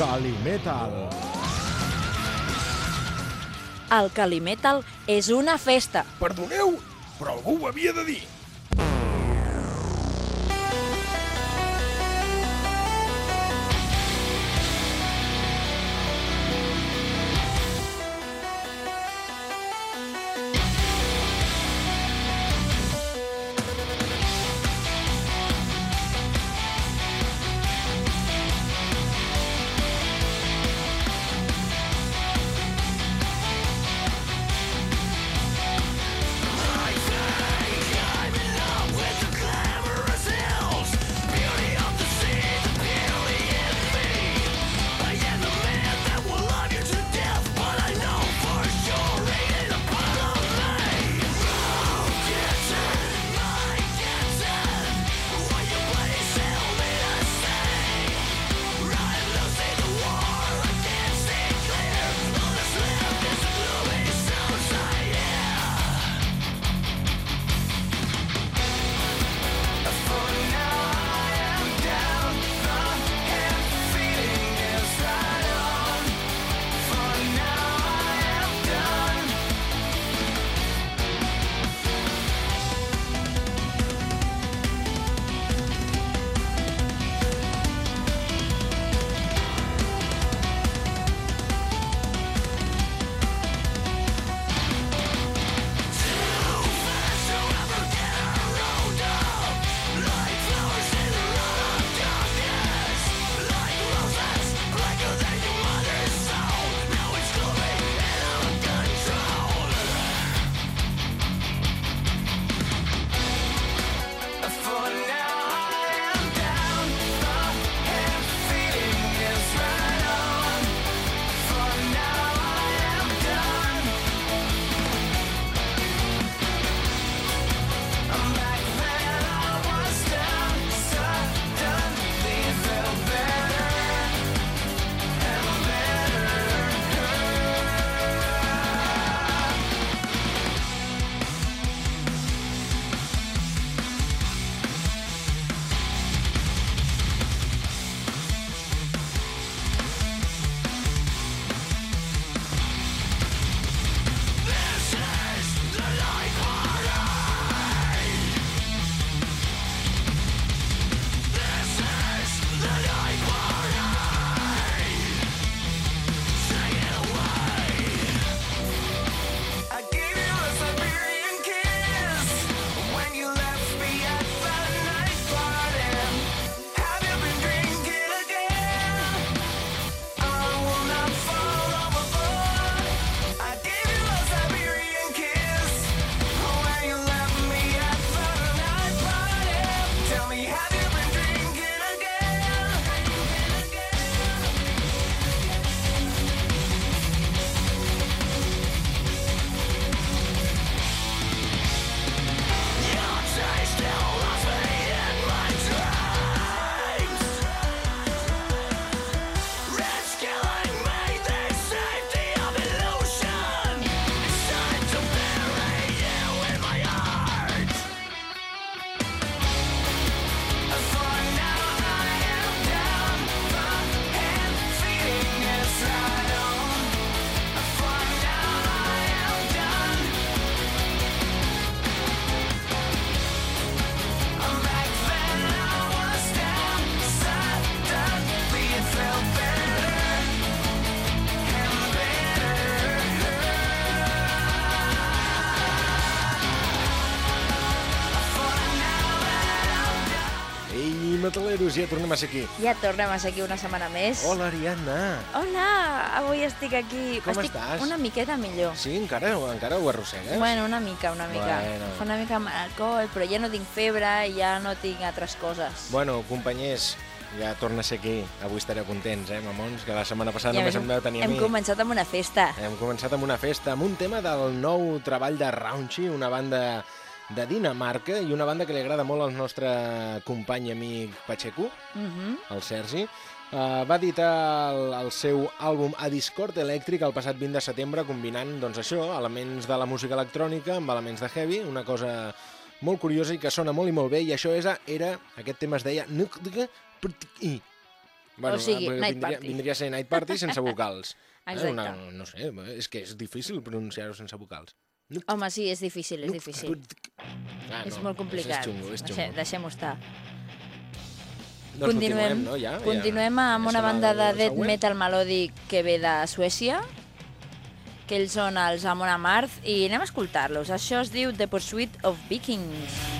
Calimetal. El Calimetal és una festa. Perdoneu, però algú ho havia de dir. Metaleros, ja tornem a ser aquí. Ja tornem a ser aquí una setmana més. Hola, Ariadna. Hola, avui estic aquí. Com estic estàs? una miqueta millor. Sí, encara, encara ho arrossegues? Bueno, una mica, una mica. Bueno. Fa una mica amb alcohol, però ja no tinc febre i ja no tinc altres coses. Bueno, companyers, ja torna a ser aquí. Avui estareu contents, eh, mamons? Que la setmana passada I a només més, em veu tenir a hem mi. començat amb una festa. Hem començat amb una festa, amb un tema del nou treball de Raunchy, una banda de Dinamarca i una banda que li agrada molt al nostre company i amic Pacheco, Mhm. el Sergi. Uh, va editar el, el seu àlbum A Discord Elèctric el passat 20 de setembre combinant doncs, això, elements de la música electrònica amb elements de heavy, una cosa molt curiosa i que sona molt i molt bé i això és, era, aquest tema es deia. Bueno, o sigui, eh, Night vindria, Party. vindria a ser Night Party sense vocals. Eh, Exacte. no sé, és que és difícil pronunciar-ho sense vocals. Home, sí, és difícil, és difícil. Ah, És no, molt complicat. És xungo, és xungo. Deixem-ho estar. Doncs continuem, no, ja? continuem ja, amb ja una banda de death metal melòdic que ve de Suècia, que ells són els Amon Amarth, i anem a escoltar-los. Això es diu The Pursuit of Vikings.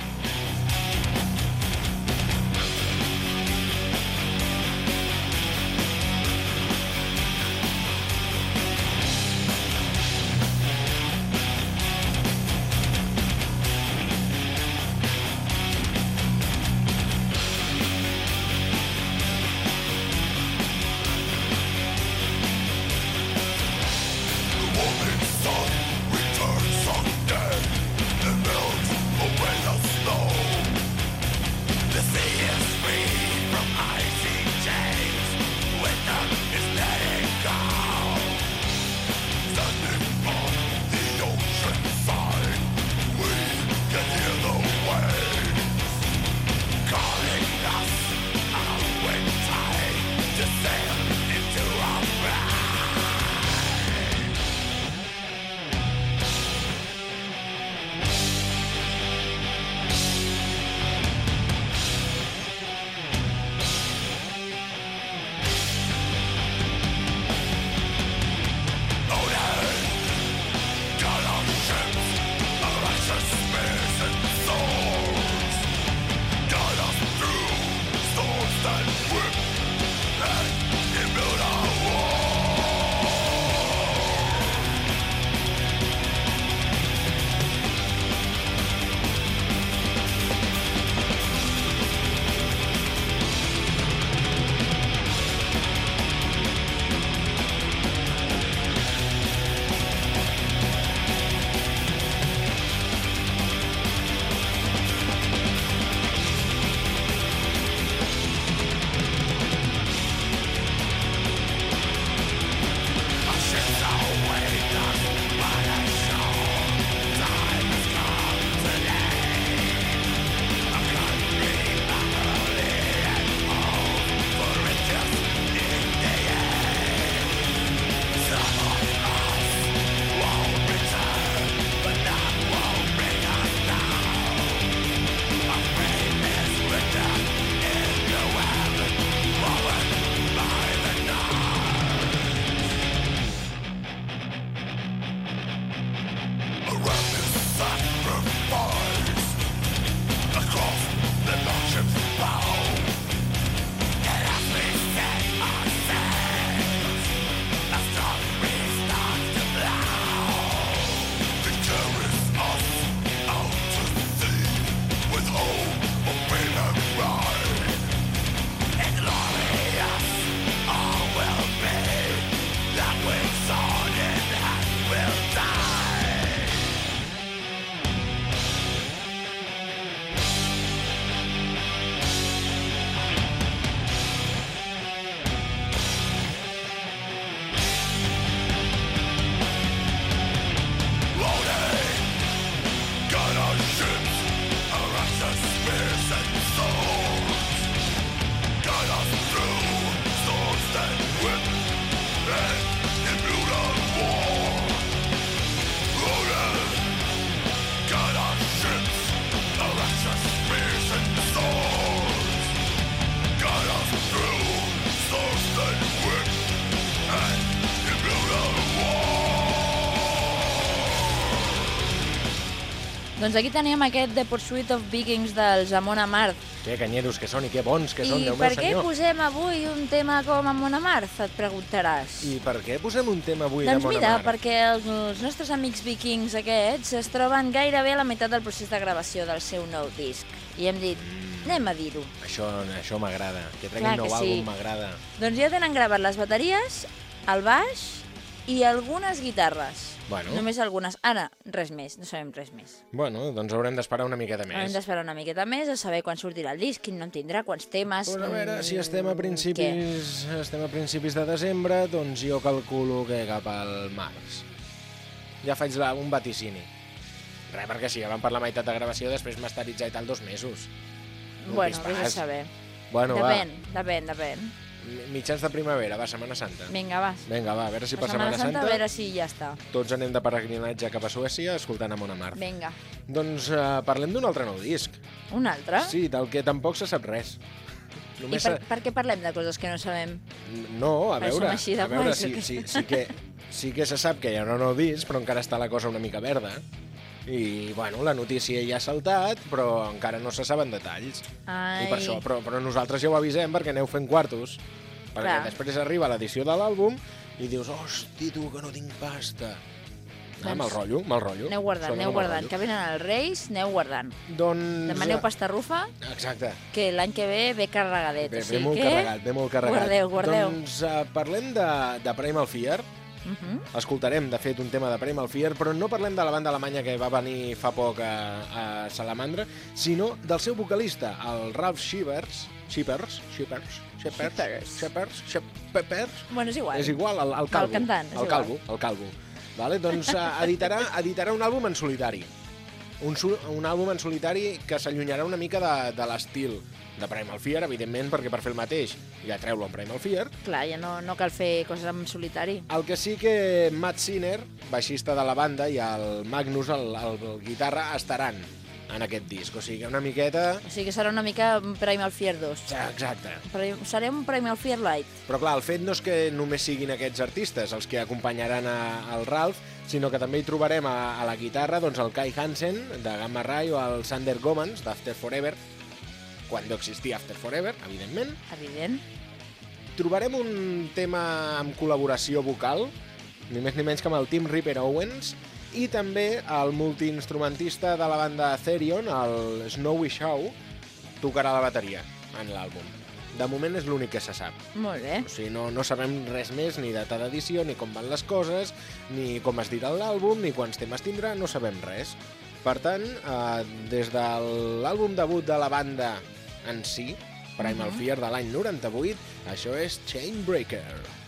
Doncs aquí teníem aquest The Pursuit of Vikings dels Amon Amarth. Que canyeros que són i que bons que són, I Déu per meu què senyor. posem avui un tema com Amon Amarth, et preguntaràs. I per què posem un tema avui doncs de Mona mira, Mar? perquè els, els nostres amics vikings aquests es troben gairebé a la meitat del procés de gravació del seu nou disc. I hem dit, anem a dir-ho. Això, això m'agrada. Que treguin nou que sí. àlbum m'agrada. Doncs ja tenen gravat les bateries, el baix i algunes guitarres. Bueno. Només algunes. Ara, res més, no sabem res més. Bueno, doncs haurem d'esperar una miqueta més. d'esperar una miqueta més a saber quan sortirà el disc, quin no en tindrà, quants temes... Pues a veure, si estem a Què? principis, estem a principis de desembre, doncs jo calculo que cap al març. Ja faig la, un vaticini. Res, perquè si ja van per la meitat de gravació, després masteritzar i tal dos mesos. Un Bueno, vés a saber. Bueno, depèn, depèn, depèn. Mitjans de primavera, va, Setmana Santa. Vinga, va. Vinga, va, a veure si Per per Setmana Santa, a veure si ja està. tots anem de peregrinatge cap a Suècia escoltant Amon Amarth. Vinga. Doncs uh, parlem d'un altre nou disc. Un altre? Sí, del que tampoc se sap res. I Només per, se- per què parlem de coses que no sabem? No, a Per veure, som així de a veure, guais, sí, sí, sí, que, sí que se sap que hi ha un nou disc, però encara està la cosa una mica verda. I, bueno, la notícia ja ha saltat, però encara no se saben detalls. Ai. I per això, però, però nosaltres ja ho avisem perquè aneu fent quartos. Perquè Clar. després arriba l'edició de l'àlbum i dius, hosti, tu, que no tinc pasta. Ah, Doncs mal rotllo, mal rotllo. Aneu guardant, Sona aneu guardant. Que venen els Reis, aneu guardant. Doncs... Demaneu pasta rufa, Exacte. que l'any que ve ve carregadet. Ve, o ve sigui molt que... carregat, ve molt carregat. Guardeu, guardeu. Doncs uh, parlem de, de Primal Fear. Uh -huh. Escoltarem, de fet, un tema de Primal Fear, però no parlem de la banda alemanya que va venir fa poc a, a Salamandra, sinó del seu vocalista, el Ralph Shivers, Shippers, Shippers, Shippers, Shippers. Shippers, Shippers, Bueno, és igual. és igual, el, el calvo. cantant, és el igual. calvo, el calvo. Vale? Doncs uh, editarà, editarà un àlbum en solitari. Un, un àlbum en solitari que s'allunyarà una mica de, de l'estil de Primal Fear, evidentment, perquè per fer el mateix ja treu-lo en Primal Fear, Clar, ja no, no cal fer coses en solitari. el que sí que Matt Sinner, baixista de la banda, i el Magnus, el, el, el guitarra, estaran en aquest disc. O sigui que una miqueta... O sigui que serà una mica Primal Fear 2. Exacte. Serem un Primal Fear Light. Però clar, el fet no és que només siguin aquests artistes els que acompanyaran a, al Ralph, sinó que també hi trobarem a, a la guitarra doncs, el Kai Hansen, de Gamma Ray, o el Sander Gomans, d'After Forever, quan no existia After Forever, evidentment. Evident. trobarem un tema amb col·laboració vocal, ni més ni menys que amb el Tim Ripper Owens, i també el multiinstrumentista de la banda Therion, el Snowy Shaw, tocarà la bateria en l'àlbum. De moment és l'únic que se sap. Molt bé. O sigui, no, no sabem res més, ni data d'edició, ni com van les coses, ni com es dirà l'àlbum, ni quants temes tindrà, no sabem res. Per tant, eh, des de l'àlbum debut de la banda en si, Primal Fear de l'any 98, això és Chainbreaker.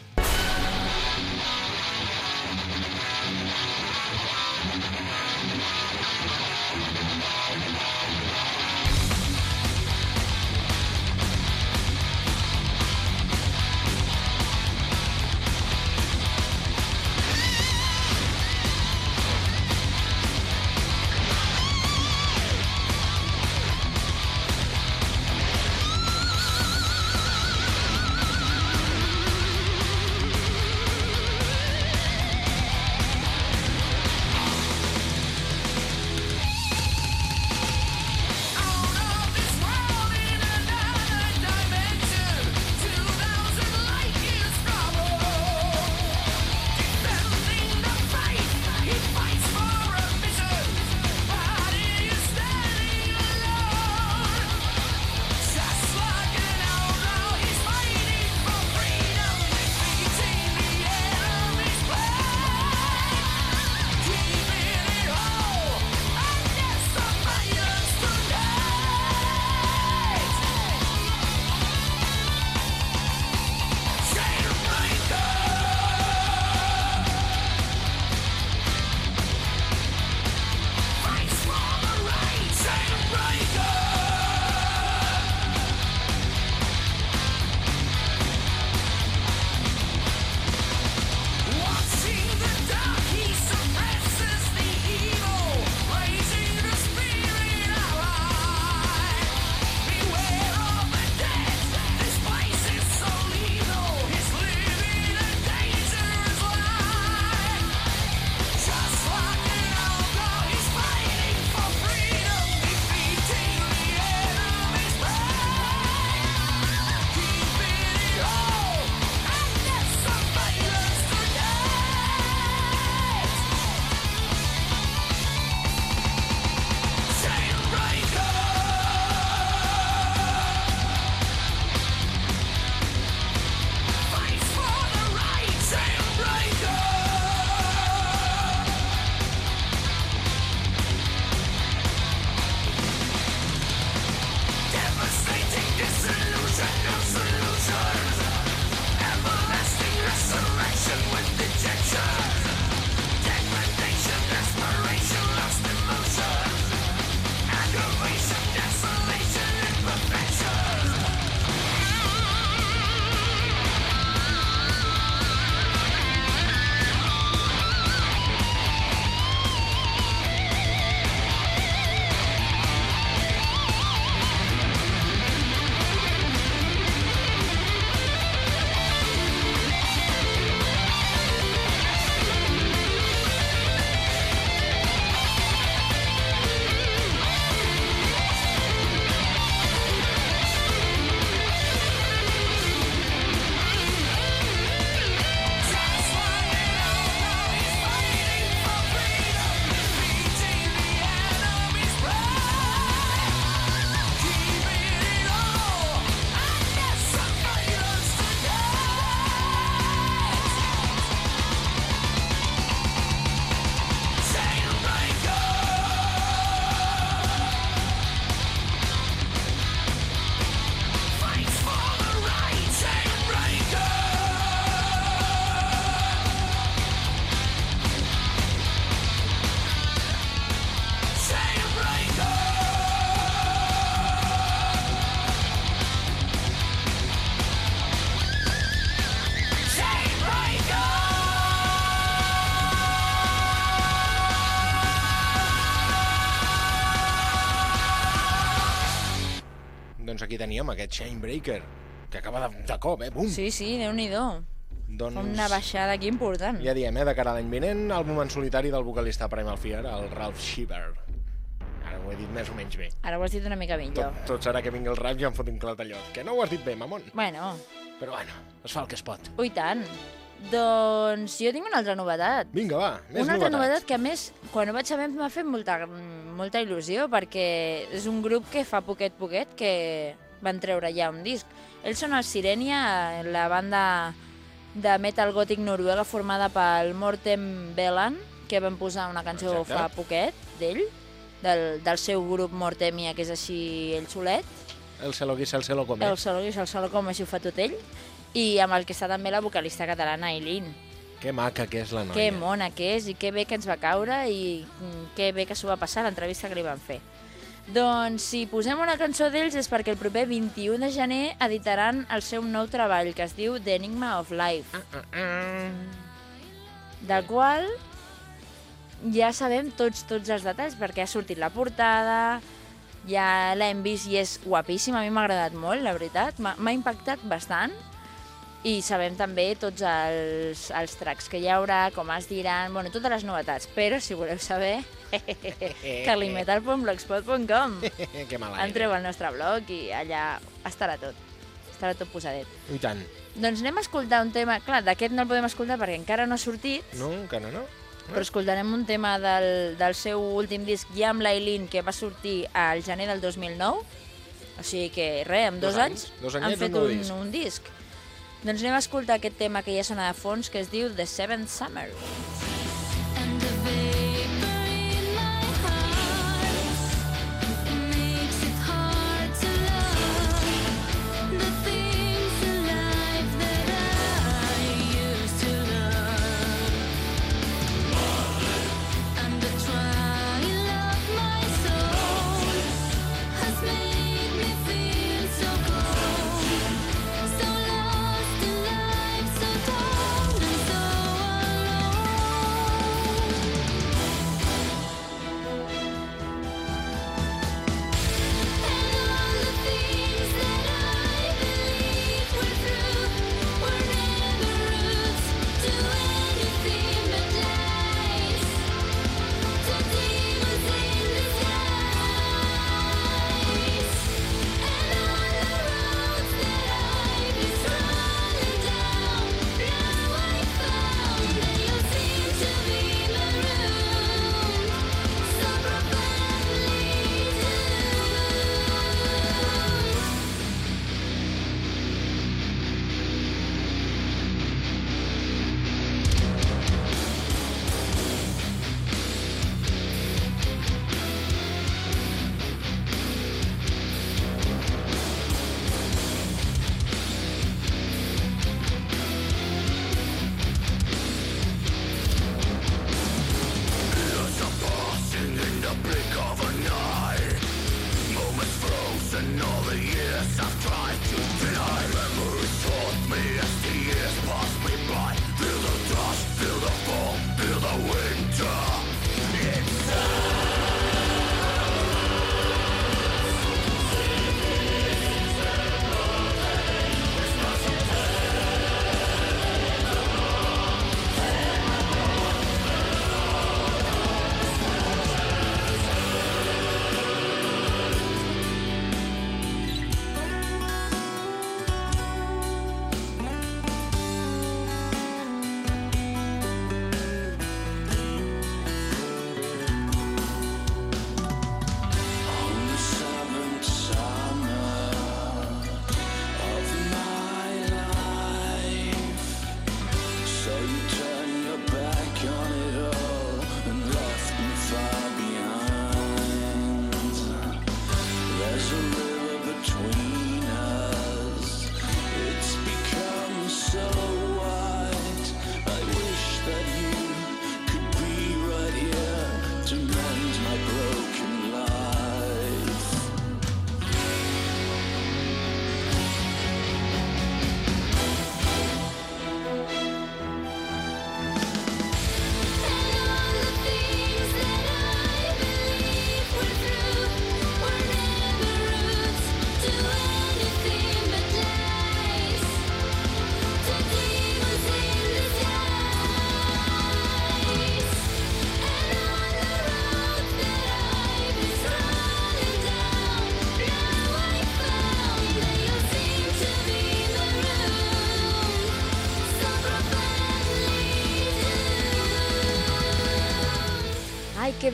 Doncs aquí teníem aquest Shinebreaker, que acaba de, de cop, eh? Bum! Sí, sí, déu-n'hi-do. Doncs... Una baixada aquí important. Ja diem, eh, de cara a l'any vinent, àlbum en solitari del vocalista Primal Fear, el Ralph Shiver. Ara ho he dit més o menys bé. Ara ho has dit una mica millor. Tot, tot serà que vingui el rap i em fot un clatallot. Que no ho has dit bé, mamon. Bueno, Però bueno, es fa el que es pot. ui tant. Doncs jo tinc una altra novetat. Vinga, va, més una altra novetats. novetat que, a més, quan ho vaig saber m'ha fet molta, molta il·lusió, perquè és un grup que fa poquet poquet que van treure ja un disc. Ells són el Sirenia, la banda de metal gòtic noruega formada pel Morten Veland, que van posar una cançó Exacte. fa poquet d'ell, del, del seu grup Mortemia, que és així ell solet. El se lo guisa, el se lo come. El solo és el solo com així ho fa tot ell. I amb el que està també la vocalista catalana, Aileen. Que maca que és la noia. Que mona que és i que bé que ens va caure i mm, que bé que s'ho va passar l'entrevista que li van fer. Doncs si posem una cançó d'ells és perquè el proper 21 de gener editaran el seu nou treball que es diu The Enigma of Life, del qual ja sabem tots tots els detalls perquè ha sortit la portada, ja l'hem vist i és guapíssima, a mi m'ha agradat molt, la veritat, m'ha impactat bastant i sabem també tots els, els tracks que hi haurà, com es diran, bueno, totes les novetats, però si voleu saber, carlimetal.blogspot.com que mal aire. Entreu al nostre blog i allà estarà tot, estarà tot posadet. I tant. Doncs anem a escoltar un tema, clar, d'aquest no el podem escoltar perquè encara no ha sortit, No, encara no? però escoltarem un tema del, del seu últim disc, ja amb l'Aileen, que va sortir al gener del 2009, o sigui que, res, en dos, Dos anys, anys, dos han fet un un, disc. un disc. Doncs anem a escoltar aquest tema que ja sona de fons, que es diu The Seventh Summer.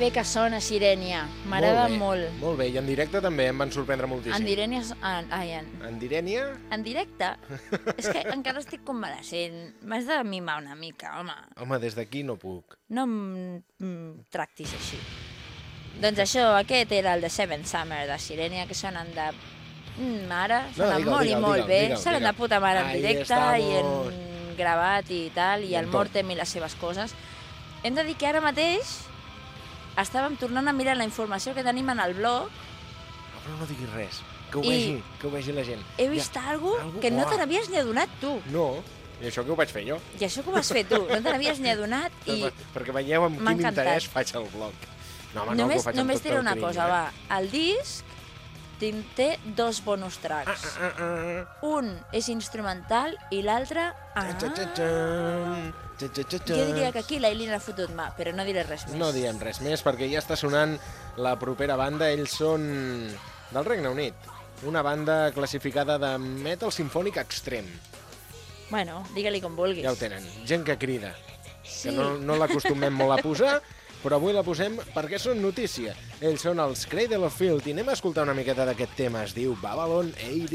Bé que sona Sirènia. M'agrada bé, molt. Molt bé, i en directe també em van sorprendre moltíssim. En Dirènia... En, ai, en, En Dirènia? en directe? és que encara estic convalescent. M'has de mimar una mica, home. Home, des d'aquí no puc. No em, tractis així. Doncs això, aquest era el de Seven Summer de Sirènia, que sonen de mm, mare, sonen digue'l, molt i digue'l, molt digue'l, bé, digue'l, sonen de digue'l. puta mare en Ahí directe i en gravat i tal, i I el. Mortem i les seves coses. Hem de dir que ara mateix estàvem tornant a mirar la informació que tenim en el blog No, però no diguis res. Que ho I- vegi, que ho vegi la gent. he vist Ja, algo algo- que no te n'havies ni adonat tu. No, i això que ho vaig fer jo. I això que ho vas fer tu, no te n'havies ni adonat i Per- Perquè veieu amb quin encantat. interès faig el blog. No, home, no, només, amb només diré una cosa, eh? va. El disc té dos bonus tracks. Ah, ah, ah. Un és instrumental i l'altre... Ah. Jo diria que aquí l'Aileen ha fotut mà, però no diré res més. No diem res més perquè ja està sonant la propera banda. Ells són del Regne Unit. Una banda classificada de metal sinfònic extrem. Bueno, digue-li com vulguis. Ja ho tenen. Gent que crida. Sí. Que no, no l'acostumem molt a posar, però avui la posem perquè són notícia. Ells són els Cradle of Field i anem a escoltar una miqueta d'aquest tema. Es diu Babylon AD.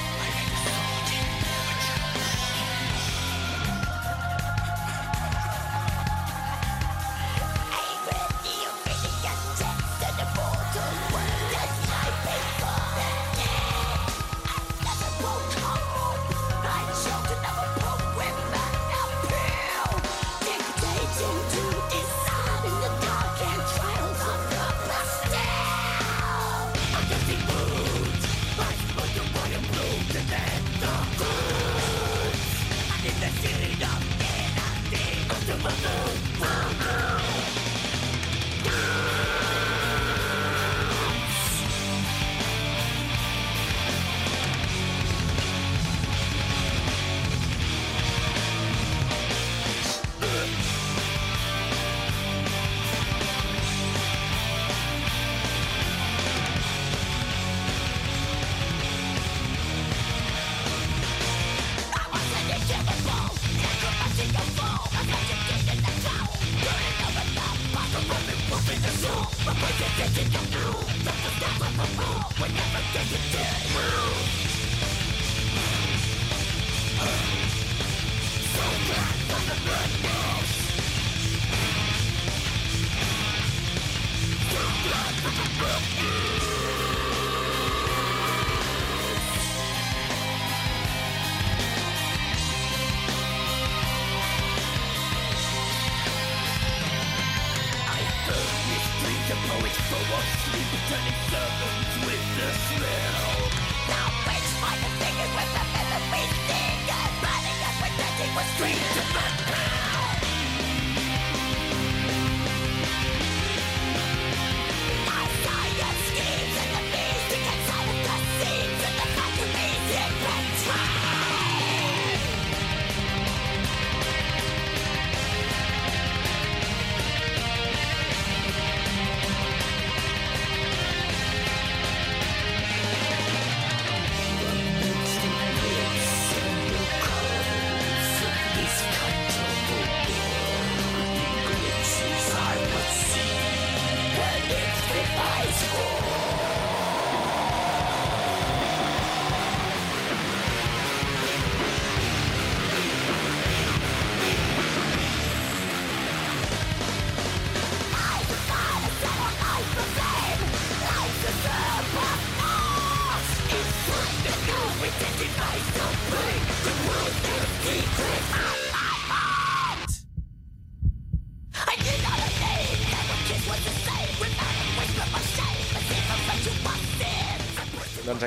Turning servants with the smell Now with And burning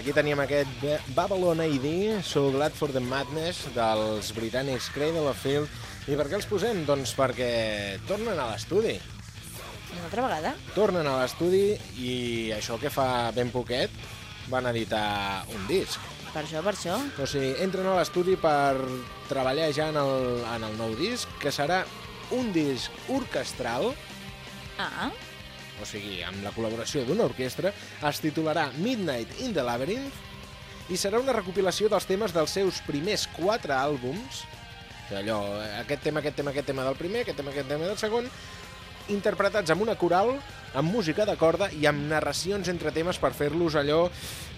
aquí teníem aquest Ba- Babylon AD, So Glad for the Madness, dels britànics Cradle of Field. I per què els posem? Doncs perquè tornen a l'estudi. Una altra vegada? Tornen a l'estudi i això que fa ben poquet van editar un disc. Per això, per això. O sigui, entren a l'estudi per treballar ja en el, en el nou disc, que serà un disc orquestral, Ah, o sigui, amb la col·laboració d'una orquestra, es titularà Midnight in the Labyrinth i serà una recopilació dels temes dels seus primers quatre àlbums, allò, aquest tema, aquest tema, aquest tema del primer, aquest tema, aquest tema del segon, interpretats amb una coral, amb música de corda i amb narracions entre temes per fer-los allò,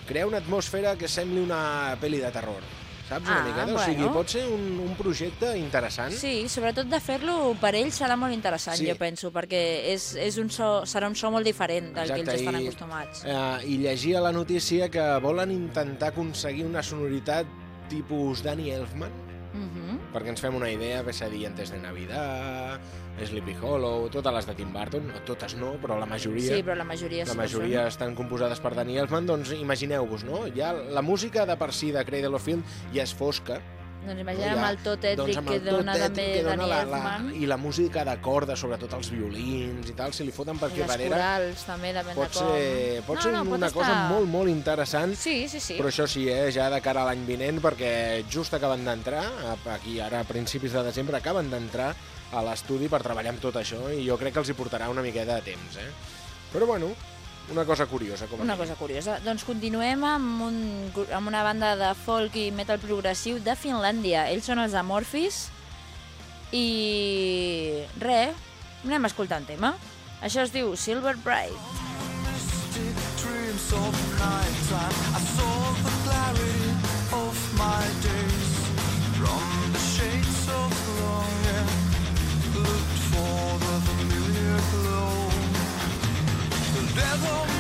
crear una atmosfera que sembli una pel·li de terror. Saps una Ah, miqueta? O sigui, bueno. pot ser un, un projecte interessant. sí, sobretot de fer-lo per ells serà molt interessant, Sí. jo penso, perquè és, és un so, serà un so molt diferent del que ells estan i, acostumats. Eh, I llegia la notícia que volen intentar aconseguir una sonoritat tipus Danny Elfman, Mhm. perquè ens fem una idea, Pesadillas de Navidad, Sleepy Hollow, totes les de Tim Burton, no, totes no, però la majoria, Sí, però la majoria la sí majoria estan composades per Danny Elfman, doncs imagineu-vos, no? Ja la música de per si de Cradle of Field ja és fosca, són. Doncs imagina't amb el to tètric doncs que dona també Danny la, la, i la música de corda, sobretot els violins i tal, si li foten per I aquí les darrere, corals també, depèn pot de com. ser, pot no, ser no, pot una estar... cosa molt, molt interessant, Sí, sí, sí. però això sí, eh, ja de cara a l'any vinent, perquè just acaben d'entrar, aquí ara a principis de desembre, acaben d'entrar a l'estudi per treballar amb tot això i jo crec que els hi portarà una miqueta de temps, eh? Però bueno, una cosa curiosa. Com Una cosa curiosa. Doncs continuem amb, un, amb una banda de folk i metal progressiu de Finlàndia. Ells són els Amorphis i... res, anem a escoltar un tema. Això es diu Silver Bright. dreams of nighttime. The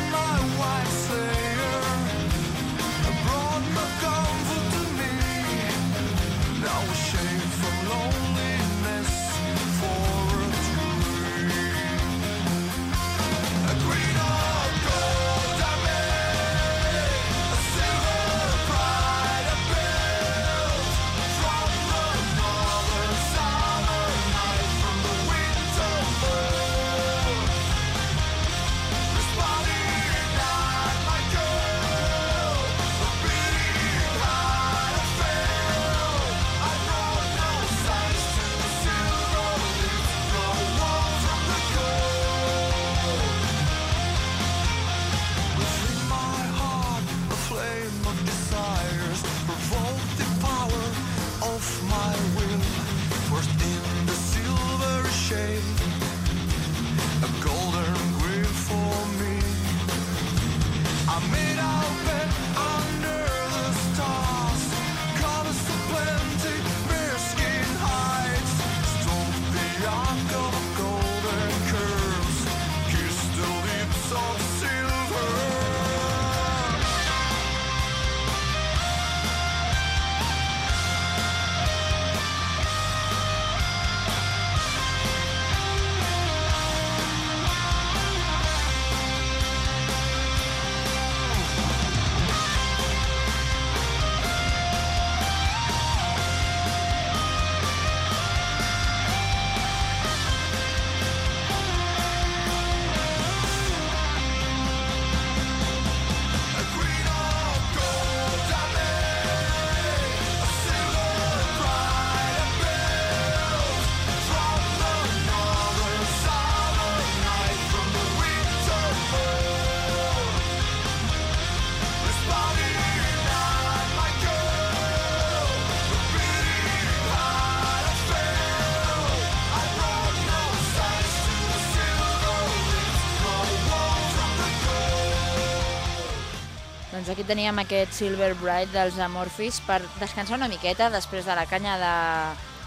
Doncs aquí teníem aquest Silver Bright dels Amorphis per descansar una miqueta després de la canya de,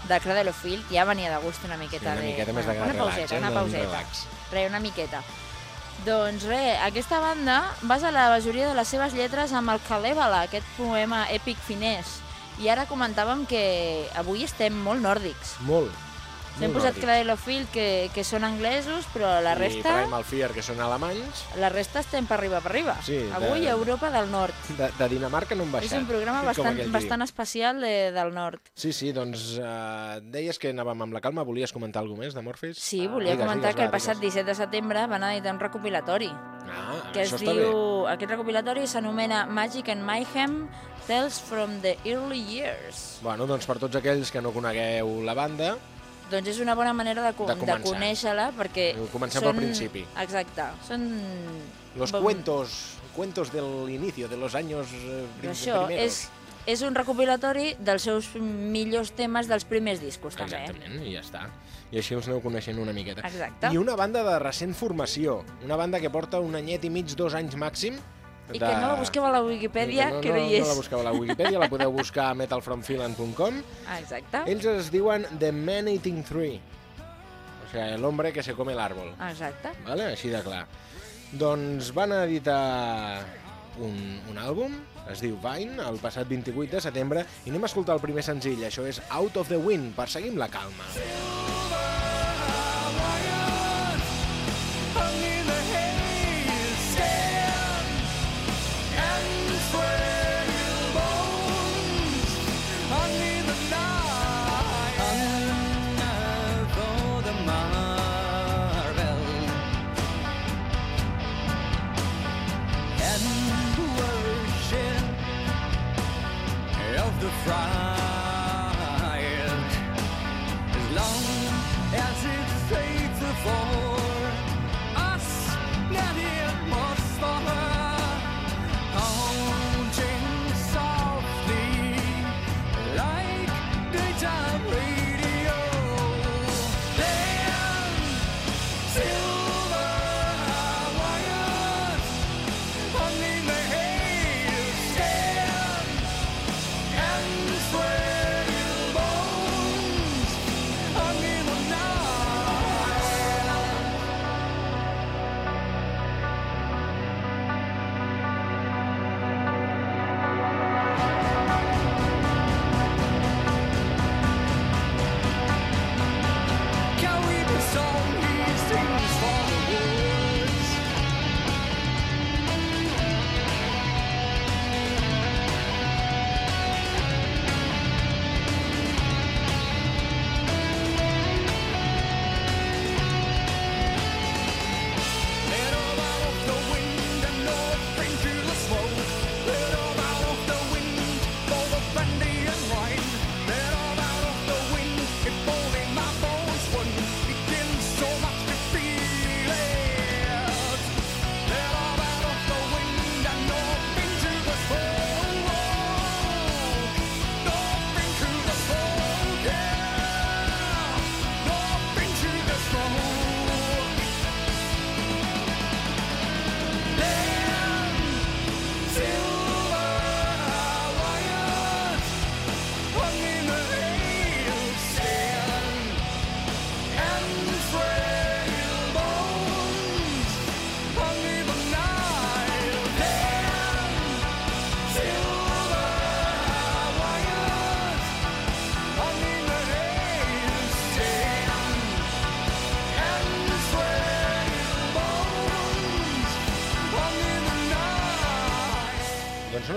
de Cradle of Field. Ja venia de gust una miqueta. una de... miqueta més de una relax, pauseta, eh? una Un pauseta. relax. Re, una miqueta. Doncs res, aquesta banda basa la majoria de les seves lletres amb el Kalevala, aquest poema èpic finès. I ara comentàvem que avui estem molt nòrdics. Molt. Molt posat nòrdics. Cradle of Field, que, que són anglesos, però la I resta, Primal Fear, que són alemanys. la resta estem per arriba, per arriba. Sí, de- Avui a Europa del Nord. De, de Dinamarca no han baixat. És un programa bastant, bastant especial de, del Nord. Sí, sí, doncs eh, deies que anàvem amb la calma. Volies comentar alguna més de Morphis? Sí, volia Digues, comentar digues, que el passat digues. 17 de setembre van editar un recopilatori Ah, que es diu... bé. Aquest recopilatori s'anomena Magic and Mayhem Tales from the Early Years. Bueno, doncs per tots aquells que no conegueu la banda, Doncs és una bona manera de, De de, conèixer-la perquè Comencem són... pel principi. Exacte. Són... los Bon- cuentos, cuentos del inicio, de los años eh, prim- Això primeros. és, és un recopilatori dels seus millors temes dels primers discos, també. Exactament, i ja està. I així els aneu coneixent una miqueta. Exacte. I una banda de recent formació, una banda que porta un anyet i mig, dos anys màxim. I que no la busqueu a la Wikipedia, no, que no, hi és. No la busqueu a la Wikipedia, la podeu buscar a metalfromfinland.com. Ah, exacte. Ells es diuen The Man Eating Tree, o sigui, l'hombre que se come l'àrbol. Exacte. Vale? Així de clar. Doncs van editar un, un àlbum, es diu Vine, el passat 28 de setembre, i anem a escoltar el primer senzill, això és Out of the Wind, perseguim la calma. Of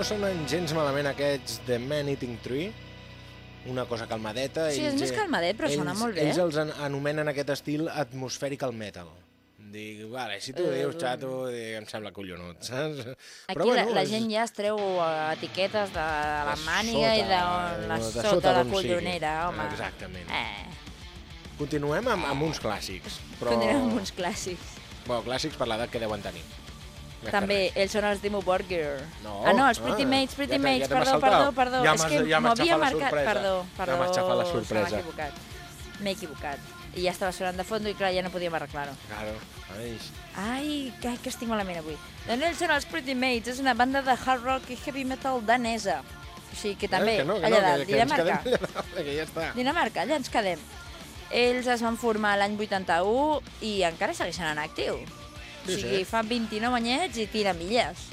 no sonen gens malament aquests The Man Eating Tree, una cosa calmadeta. Sí, és ells, més eh, calmadet, però sona ells, molt bé. Ells els an anomenen aquest estil atmospherical metal. Dic, vale, si tu Eh, dius, xato, dic, em sembla collonut, saps? Aquí la, la gent ja es treu eh, etiquetes de la màniga i de, la, de sota, sota la d'on sigui. collonera, home. Exactament. Eh, Continuem amb, amb uns clàssics. Però... continuem amb uns clàssics. Bueno, clàssics per l'edat que deuen tenir. Que També, ells són els Dimmu Borgir. No, ah, no, els Pretty ah, Mates, Pretty ja te- Mates, ja m'has perdó, perdó, perdó. Ja és m'has- que ja m'has m'havia marcat, sorpresa. perdó, Ja perdó, m'has xafat la sorpresa. equivocat. M'he equivocat. I ja estava sonant de fons i clar, ja no podíem arreglar-ho. Claro, ai, Ai, que, que estic malament avui. Doncs ells són els Pretty Mates, és una banda de hard rock i heavy metal danesa. O sigui que també, Eh, que no, que allà no, dalt, que, que ens Dinamarca. quedem allà dalt, que ja està. Dinamarca, allà ens quedem. Ells es van formar l'any 81 i encara segueixen en actiu. O Sí, sigui, sí. fa 29 anyets i tira milles.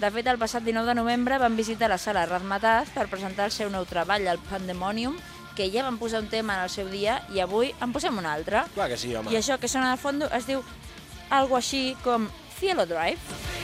De fet, el passat 19 de novembre van visitar la sala Razmataz per presentar el seu nou treball, el Pandemonium, que ja van posar un tema en el seu dia i avui en posem un altre. Clar que sí, home. I això que sona de fons es diu algo així com Cielo Drive.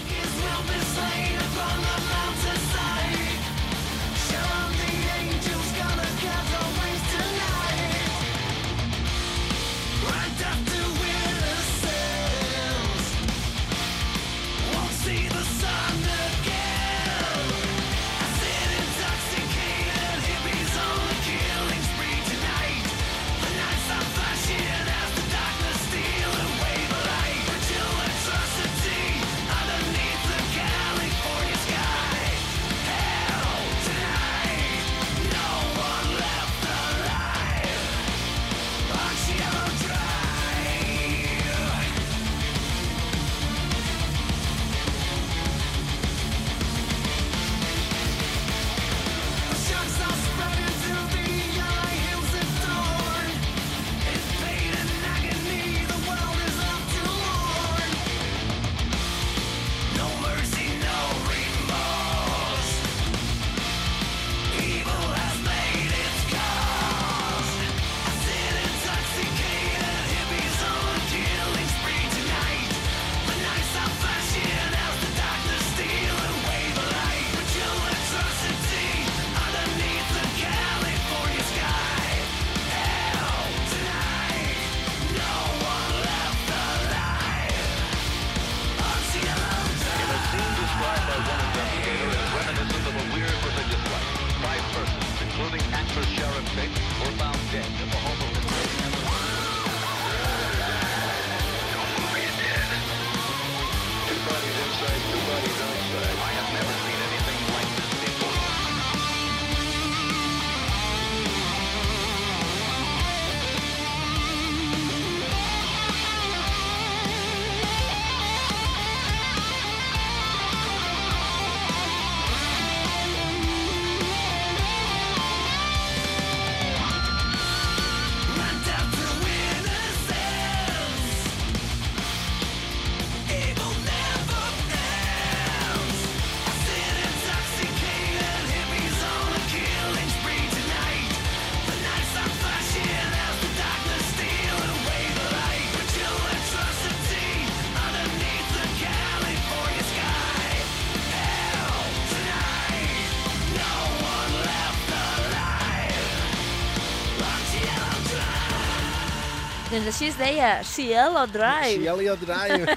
Actor Sharon Tate, were found dead at the home of Doncs així es deia, Cielo Drive. Cielo Drive.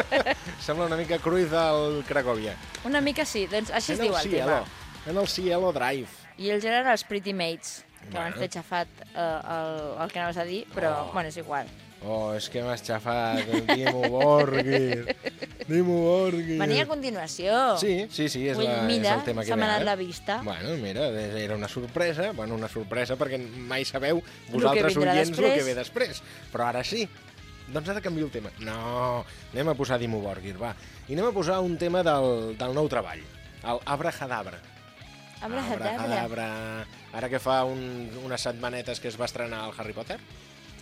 Sembla una mica Cruz del Cracòvia. Una mica sí, doncs així es en diu el el Cielo. tema. En el Cielo Drive. I ells eren els Pretty Mates, que Bueno. van fer xafat eh, el, el que anaves a dir, però, Oh. bueno, és igual. Oh, és que m'has xafat. Dimo Borgir. Dimo Borgir. Venia a continuació. Sí, sí, sí, és, Vull, la, mira, és el tema que ve anat ara. la vista. Bueno, mira, era una sorpresa, bueno, una sorpresa perquè mai sabeu vosaltres oients el que ve després. Però ara sí. Doncs ha de canviar el tema. No, anem a posar Dimo Borgir, va. I anem a posar un tema del, del nou treball, el Abrahadabra. Abrahadabra. Ara que fa un, unes setmanetes que es va estrenar el Harry Potter.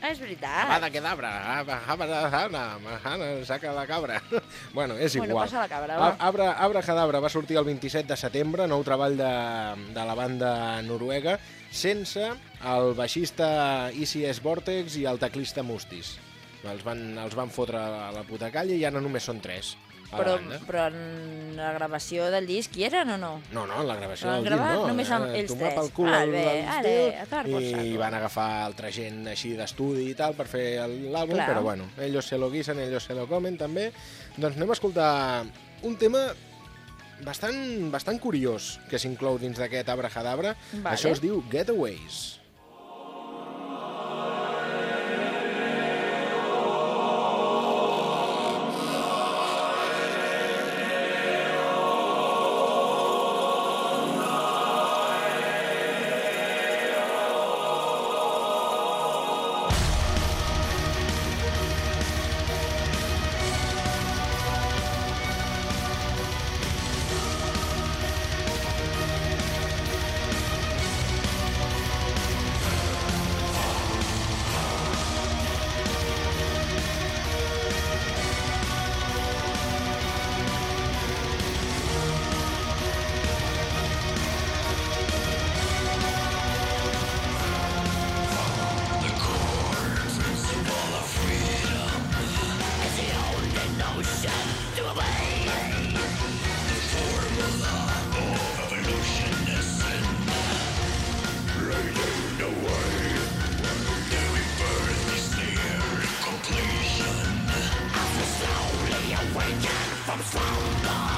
És veritat. Avada Kedavra, Abrahadabra, Mahana, saca la cabra. bueno, és Bueno, igual. passa la cabra, va. A- Abra, Abrahadabra va sortir el 27 de setembre, nou treball de, de la banda noruega, sense el baixista ICS Vortex i el teclista Mustis. Els van, els van fotre a la puta calle i ara només són tres a Però, banda. però en la gravació del disc hi eren o no? No, no, en la gravació del disc no. només amb eh, ells tomar tres. pel cul Ah, el- bé, el a tomar por I saco. van agafar altra gent així d'estudi i tal per fer el- l'àlbum, però bueno, ellos se lo guisen, ellos se lo comen també. Doncs anem a escoltar un tema bastant, bastant curiós que s'inclou dins d'aquest Abrahadabra. Vale. Això es diu Getaways. God.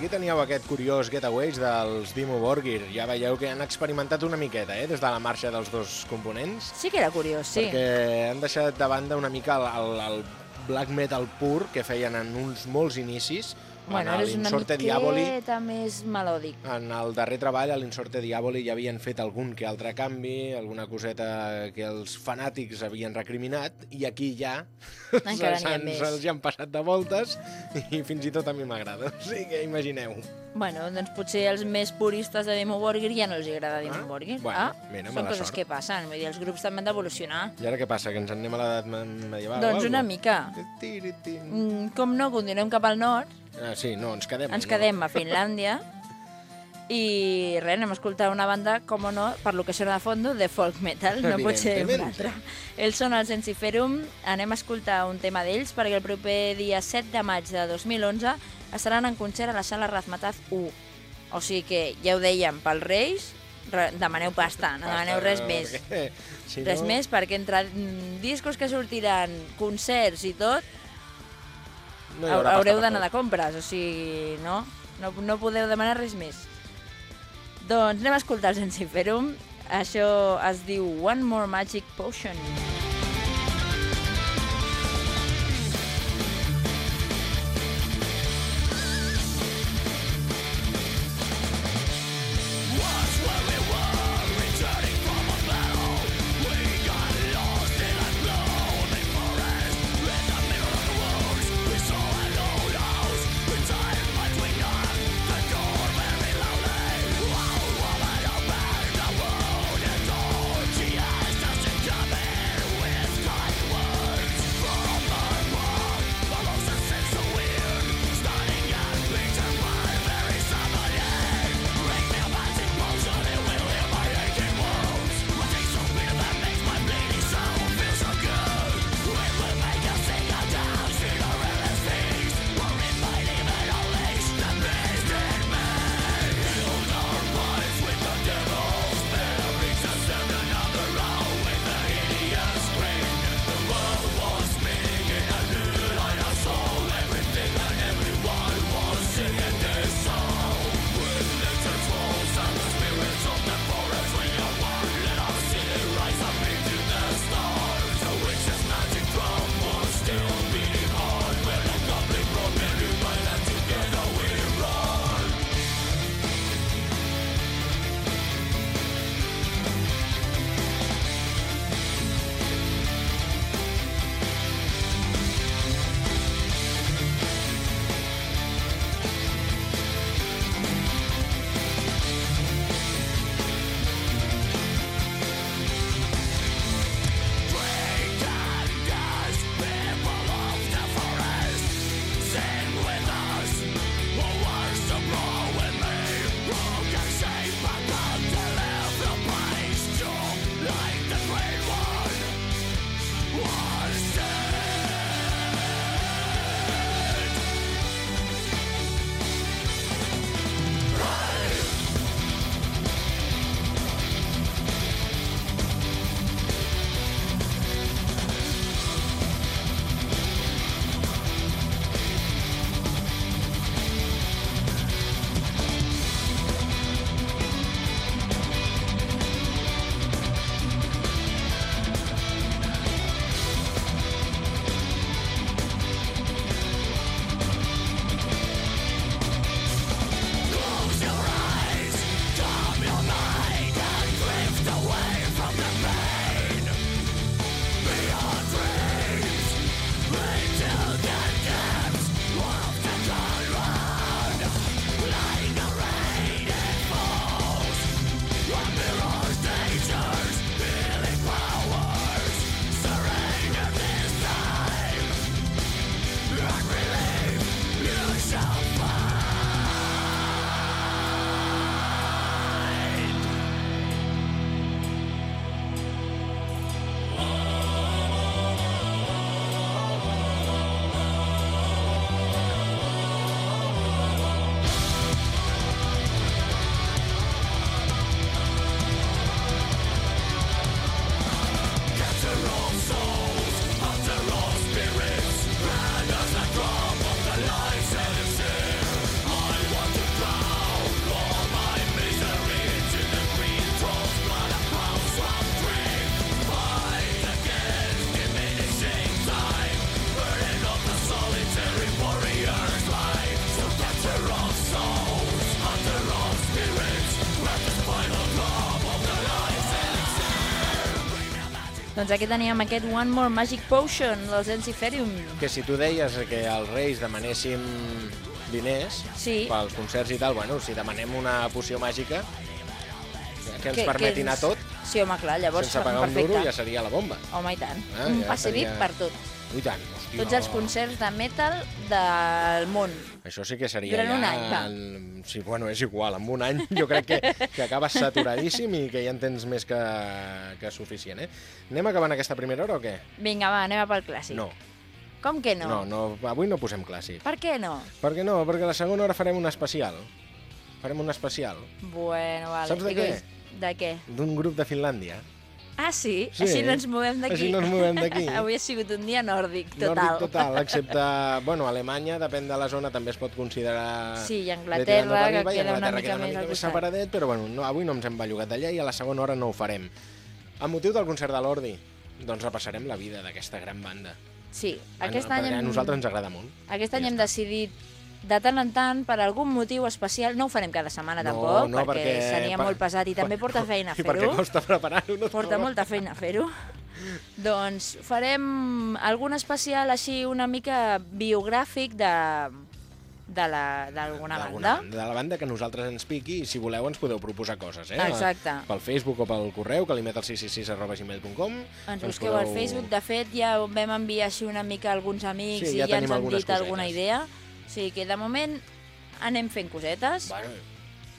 Aquí teníeu aquest curiós Getaways dels Dimo Borgir. Ja veieu que han experimentat una miqueta, eh, des de la marxa dels dos components. Sí que era curiós, sí. Perquè han deixat de banda una mica el, el, el black metal pur que feien en uns molts inicis. Bueno, en és una l'Insorte Diaboli, més melòdic. en el darrer treball, a l'Insorte Diaboli, ja havien fet algun que altre canvi, alguna coseta que els fanàtics havien recriminat, i aquí ja se'ls hi han passat de voltes, i fins i tot a mi m'agrada. O sigui que imagineu. Bueno, doncs potser els més puristes de Dimmu Borgir ja no els agrada Ah, Borgir. bueno, ah, mira, són coses sort. que passen, vull dir, els grups també han d'evolucionar. I ara què passa, que ens en anem a l'edat me- medieval Doncs una mica. Mm, Com no, continuem cap al nord, Ah, sí, no, ens quedem. ens no? quedem a Finlàndia, i res, anem a escoltar una banda, com no, per lo que sona de fondo, de folk metal, no pot ser una altra. Ells són el Sensiferum, anem a escoltar un tema d'ells perquè el proper dia 7 de maig de 2011 estaran en concert a la sala Razmataz 1. O sigui que, ja ho dèiem, pels Reis, re- demaneu pasta, no demaneu res més. Si Res no, més, perquè entre discos que sortiran, concerts i tot, no hi haurà haureu d'anar de compres, o sigui, no? no? No podeu demanar res més. Doncs anem a escoltar el Sensiferum. Això es diu One More Magic Potion. She has just come Doncs aquí teníem aquest One More Magic Potion dels Enciferium. Que si tu deies que els Reis demanéssim diners Sí. pels concerts i tal, bueno, si demanem una poció màgica que ens permeti anar tot, Sí, home, clar, llavors sense pagar un perfecte. duro, ja seria la bomba. Home, i tant. Ah, un ja passe seria- VIP per tot. Ui, tant, hòstia. Tots els concerts de metal del món. Això sí que seria Durant ja... un any, va. en- Sí, bueno, és igual, amb un any jo crec que, que acabes saturadíssim i que ja en tens més que, que suficient, eh? Anem acabant aquesta primera hora o què? Vinga, va, anem a pel clàssic. No, Com que no? no, no, avui no posem clàssic. Per què no? Per què no? Perquè la segona hora farem un especial. Farem un especial Bueno, vale. Saps de I què? De què? d'un grup de Finlàndia. Ah, sí? Sí. Així no ens movem d'aquí. Així no ens movem d'aquí. Avui ha sigut un dia nòrdic, total. Nòrdic total, excepte, bueno, Alemanya, depèn de la zona, també es pot considerar... Sí, i Anglaterra, que queda una Anglaterra mica queda una mica al més separadet, però bueno, no, avui no ens hem bellugat d'allà i a la segona hora no ho farem. A motiu del concert de l'Ordi, doncs repassarem la vida d'aquesta gran banda. Sí, aquest any, a nosaltres ens agrada molt. aquest Ja any hem està. decidit de tant en tant, per algun motiu especial, no ho farem cada setmana No, tampoc, no, perquè, perquè- seria per- molt pesat i també porta feina I perquè fer-ho. costa preparar-ho. No Porta molta feina fer-ho. doncs farem algun especial així una mica biogràfic de de la- d'alguna banda. De la banda que nosaltres ens piqui i si voleu ens podeu proposar coses, eh? Exacte. Pel Facebook o pel correu, calimetal666 arroba gmail.com. Ens busqueu al Facebook, de fet ja vam enviar així una mica alguns amics Sí, i ja ja, ens han dit alguna idea. O sigui que de moment anem fent cosetes, Bueno,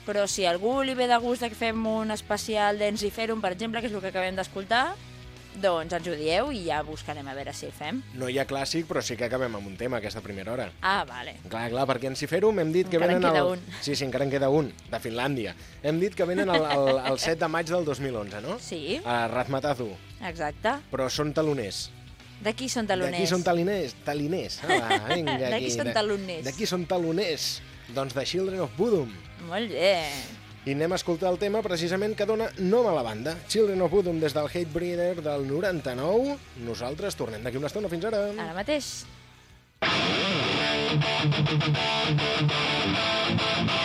però si algú li ve de gust que fem un especial d'Enziferum, per exemple, que és el que acabem d'escoltar, doncs ens ho dieu i ja buscarem a veure si el fem. no hi ha clàssic, però sí que acabem amb un tema aquesta primera hora. Ah, vale. Clar, clar, perquè en Ciferum hem dit que Encara en venen... queda el... un. Sí, sí, encara en queda un, de Finlàndia. Hem dit que venen el, el, el 7 de maig del 2011, no? Sí, A Razmatazu, exacte. però són taloners. D'aquí són taloners. D'aquí són taliners, taliners. Ah, vinga, aquí. D'aquí són taloners. D'aquí són taloners. Doncs de Children of Bodom. Molt bé. I anem a escoltar el tema precisament que dona nom a la banda. Children of Bodom des del Hatebreeder del 99. Nosaltres tornem d'aquí una estona. Fins ara. Ara mateix. Thank